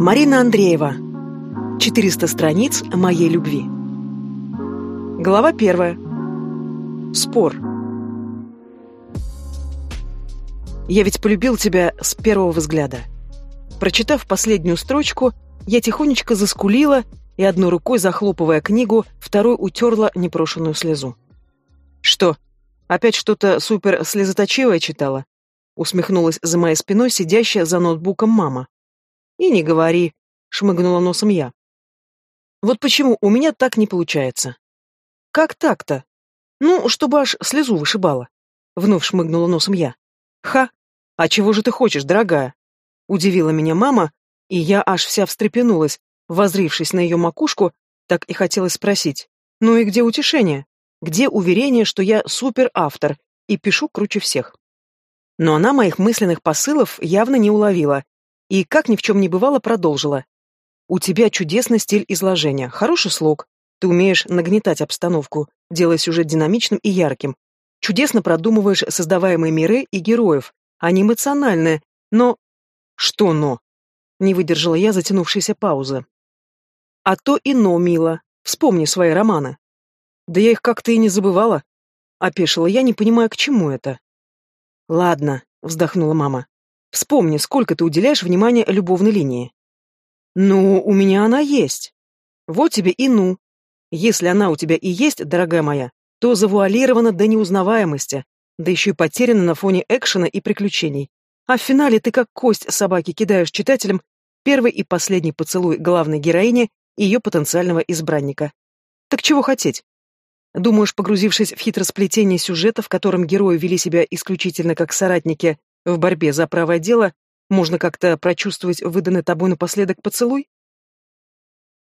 Марина Андреева. 400 страниц моей любви. Глава первая. Спор. Я ведь полюбил тебя с первого взгляда. Прочитав последнюю строчку, я тихонечко заскулила и одной рукой, захлопывая книгу, второй утерла непрошенную слезу. «Что, опять что-то супер слезоточивое читала?» усмехнулась за моей спиной сидящая за ноутбуком мама. «И не говори», — шмыгнула носом я. «Вот почему у меня так не получается». «Как так-то?» «Ну, чтобы аж слезу вышибала», — вновь шмыгнула носом я. «Ха! А чего же ты хочешь, дорогая?» Удивила меня мама, и я аж вся встрепенулась, возрившись на ее макушку, так и хотелось спросить. «Ну и где утешение? Где уверение, что я суперавтор и пишу круче всех?» Но она моих мысленных посылов явно не уловила и, как ни в чем не бывало, продолжила. «У тебя чудесный стиль изложения, хороший слог. Ты умеешь нагнетать обстановку, делая сюжет динамичным и ярким. Чудесно продумываешь создаваемые миры и героев. Они эмоциональные, но... Что но? Не выдержала я затянувшейся паузы. А то и но, мила. Вспомни свои романы. Да я их как-то и не забывала. Опешила я, не понимая, к чему это. Ладно, вздохнула мама. Вспомни, сколько ты уделяешь внимания любовной линии. Ну, у меня она есть. Вот тебе и ну. Если она у тебя и есть, дорогая моя, то завуалирована до неузнаваемости, да еще и потеряна на фоне экшена и приключений. А в финале ты как кость собаки кидаешь читателям первый и последний поцелуй главной героини и ее потенциального избранника. Так чего хотеть? Думаешь, погрузившись в хитросплетение сюжета, в котором герои вели себя исключительно как соратники в борьбе за правое дело можно как-то прочувствовать выданный тобой напоследок поцелуй?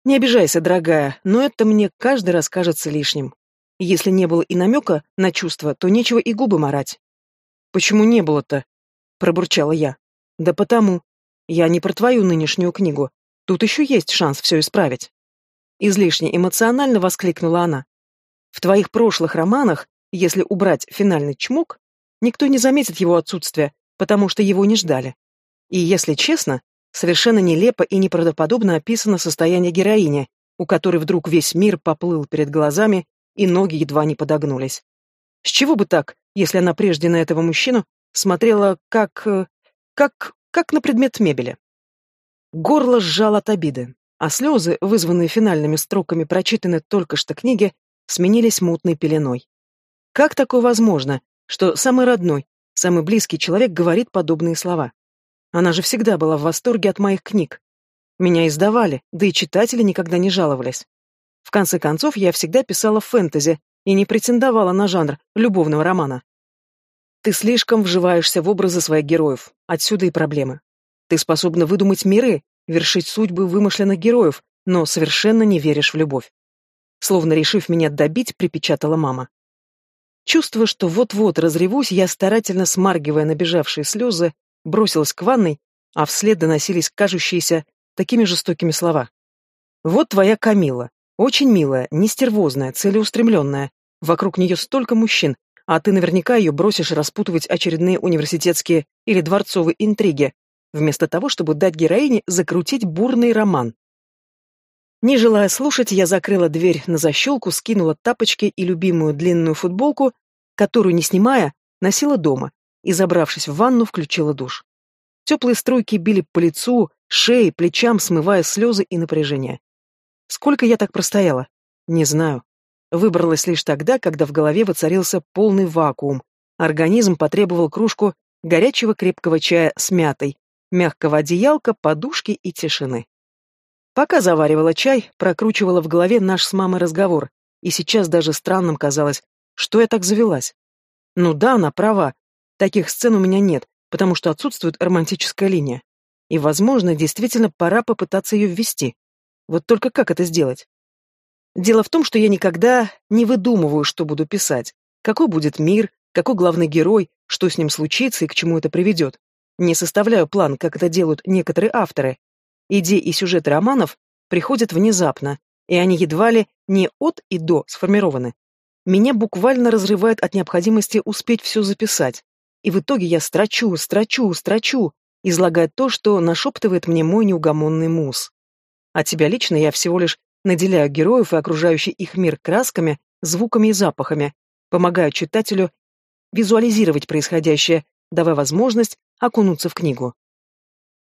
Не обижайся, дорогая, но это мне каждый раз кажется лишним. Если не было и намека на чувства, то нечего и губы марать. Почему не было-то? Пробурчала я. Да потому. Я не про твою нынешнюю книгу. Тут еще есть шанс все исправить. Излишне эмоционально воскликнула она. В твоих прошлых романах, если убрать финальный чмок, Никто не заметит его отсутствие, потому что его не ждали. И, если честно, совершенно нелепо и неправдоподобно описано состояние героини, у которой вдруг весь мир поплыл перед глазами, и ноги едва не подогнулись. С чего бы так, если она прежде на этого мужчину смотрела как... Э, как... как на предмет мебели? Горло сжало от обиды, а слезы, вызванные финальными строками прочитанной только что книги, сменились мутной пеленой. Как такое возможно, что самый родной, самый близкий человек говорит подобные слова. Она же всегда была в восторге от моих книг. Меня издавали, да и читатели никогда не жаловались. В конце концов, я всегда писала фэнтези и не претендовала на жанр любовного романа. Ты слишком вживаешься в образы своих героев, отсюда и проблемы. Ты способна выдумать миры, вершить судьбы вымышленных героев, но совершенно не веришь в любовь. Словно решив меня добить, припечатала мама. Чувствуя, что вот-вот разревусь, я, старательно смаргивая набежавшие слезы, бросилась к ванной, а вслед доносились кажущиеся такими жестокими слова. «Вот твоя Камила. Очень милая, нестервозная, целеустремленная. Вокруг нее столько мужчин, а ты наверняка ее бросишь распутывать очередные университетские или дворцовые интриги, вместо того, чтобы дать героине закрутить бурный роман. Не желая слушать, я закрыла дверь на защелку, скинула тапочки и любимую длинную футболку, которую, не снимая, носила дома, и, забравшись в ванну, включила душ. Теплые струйки били по лицу, шее, плечам, смывая слезы и напряжение. Сколько я так простояла? Не знаю. Выбралась лишь тогда, когда в голове воцарился полный вакуум. Организм потребовал кружку горячего крепкого чая с мятой, мягкого одеялка, подушки и тишины. Пока заваривала чай, прокручивала в голове наш с мамой разговор, и сейчас даже странным казалось, что я так завелась. Ну да, она права. Таких сцен у меня нет, потому что отсутствует романтическая линия. И, возможно, действительно пора попытаться ее ввести. Вот только как это сделать? Дело в том, что я никогда не выдумываю, что буду писать. Какой будет мир, какой главный герой, что с ним случится и к чему это приведет. Не составляю план, как это делают некоторые авторы, Идеи и сюжеты романов приходят внезапно, и они едва ли не от и до сформированы. Меня буквально разрывает от необходимости успеть все записать. И в итоге я строчу, строчу, строчу, излагать то, что нашептывает мне мой неугомонный мус. От тебя лично я всего лишь наделяю героев и окружающий их мир красками, звуками и запахами, помогаю читателю визуализировать происходящее, давая возможность окунуться в книгу.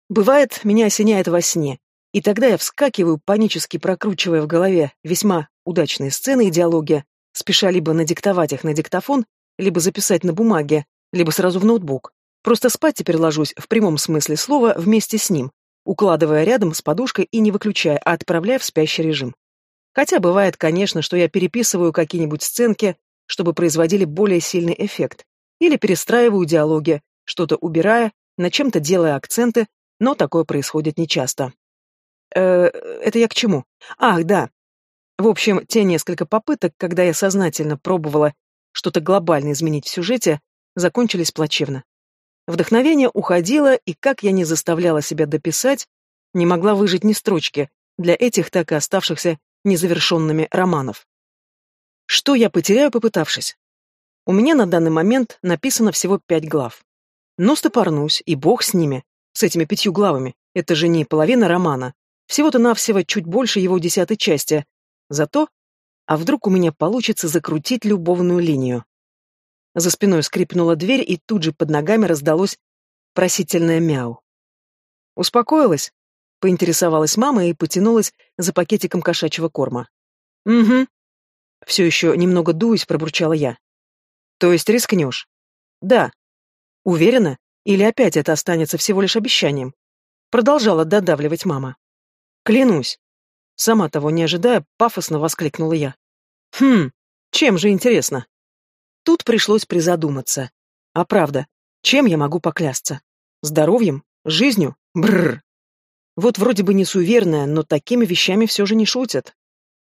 Бывает, меня осеняет во сне, и тогда я вскакиваю, панически прокручивая в голове весьма удачные сцены и диалоги, спеша либо надиктовать их на диктофон, либо записать на бумаге, либо сразу в ноутбук. Просто спать теперь ложусь в прямом смысле слова вместе с ним, укладывая рядом с подушкой и не выключая, а отправляя в спящий режим. Хотя бывает, конечно, что я переписываю какие-нибудь сценки, чтобы производили более сильный эффект, или перестраиваю диалоги, что-то убирая, на чем-то делая акценты, но такое происходит нечасто. Э, это я к чему? Ах, да. В общем, те несколько попыток, когда я сознательно пробовала что-то глобально изменить в сюжете, закончились плачевно. Вдохновение уходило, и как я не заставляла себя дописать, не могла выжить ни строчки для этих так и оставшихся незавершенными романов. Что я потеряю, попытавшись? У меня на данный момент написано всего пять глав. Но стопорнусь, и бог с ними, с этими пятью главами. Это же не половина романа. Всего-то навсего чуть больше его десятой части. Зато, а вдруг у меня получится закрутить любовную линию? За спиной скрипнула дверь, и тут же под ногами раздалось просительное мяу. «Успокоилась?» — поинтересовалась мама и потянулась за пакетиком кошачьего корма. «Угу». Все еще немного дуясь, пробурчала я. «То есть рискнешь?» «Да». «Уверена? Или опять это останется всего лишь обещанием?» Продолжала додавливать мама. «Клянусь». Сама того не ожидая, пафосно воскликнула я. «Хм, чем же интересно?» Тут пришлось призадуматься. А правда, чем я могу поклясться? Здоровьем? Жизнью? Бррр. Вот вроде бы не суеверная, но такими вещами все же не шутят.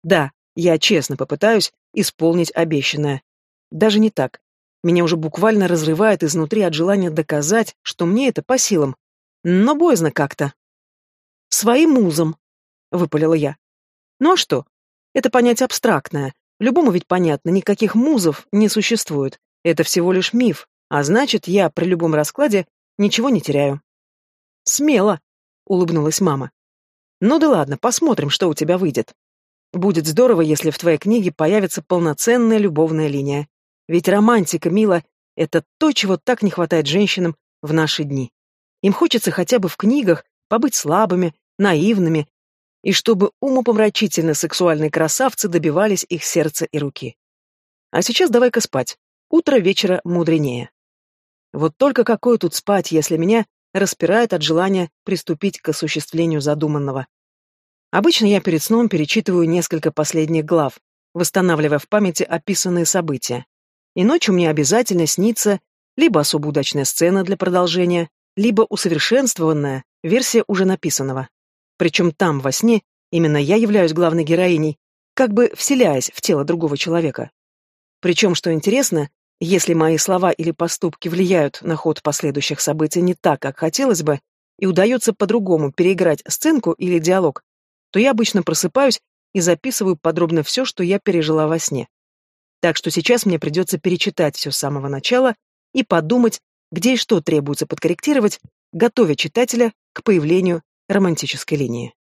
Да, я честно попытаюсь исполнить обещанное. Даже не так. Меня уже буквально разрывает изнутри от желания доказать, что мне это по силам. Но боязно как-то. «Своим музом», — выпалила я. «Ну а что? Это понятие абстрактное, Любому ведь понятно, никаких музов не существует. Это всего лишь миф, а значит, я при любом раскладе ничего не теряю. Смело, улыбнулась мама. Ну да ладно, посмотрим, что у тебя выйдет. Будет здорово, если в твоей книге появится полноценная любовная линия. Ведь романтика, мила, это то, чего так не хватает женщинам в наши дни. Им хочется хотя бы в книгах побыть слабыми, наивными и чтобы умопомрачительно сексуальные красавцы добивались их сердца и руки. А сейчас давай-ка спать. Утро вечера мудренее. Вот только какое тут спать, если меня распирает от желания приступить к осуществлению задуманного. Обычно я перед сном перечитываю несколько последних глав, восстанавливая в памяти описанные события. И ночью мне обязательно снится либо особо удачная сцена для продолжения, либо усовершенствованная версия уже написанного. Причем там, во сне, именно я являюсь главной героиней, как бы вселяясь в тело другого человека. Причем, что интересно, если мои слова или поступки влияют на ход последующих событий не так, как хотелось бы, и удается по-другому переиграть сценку или диалог, то я обычно просыпаюсь и записываю подробно все, что я пережила во сне. Так что сейчас мне придется перечитать все с самого начала и подумать, где и что требуется подкорректировать, готовя читателя к появлению романтической линии.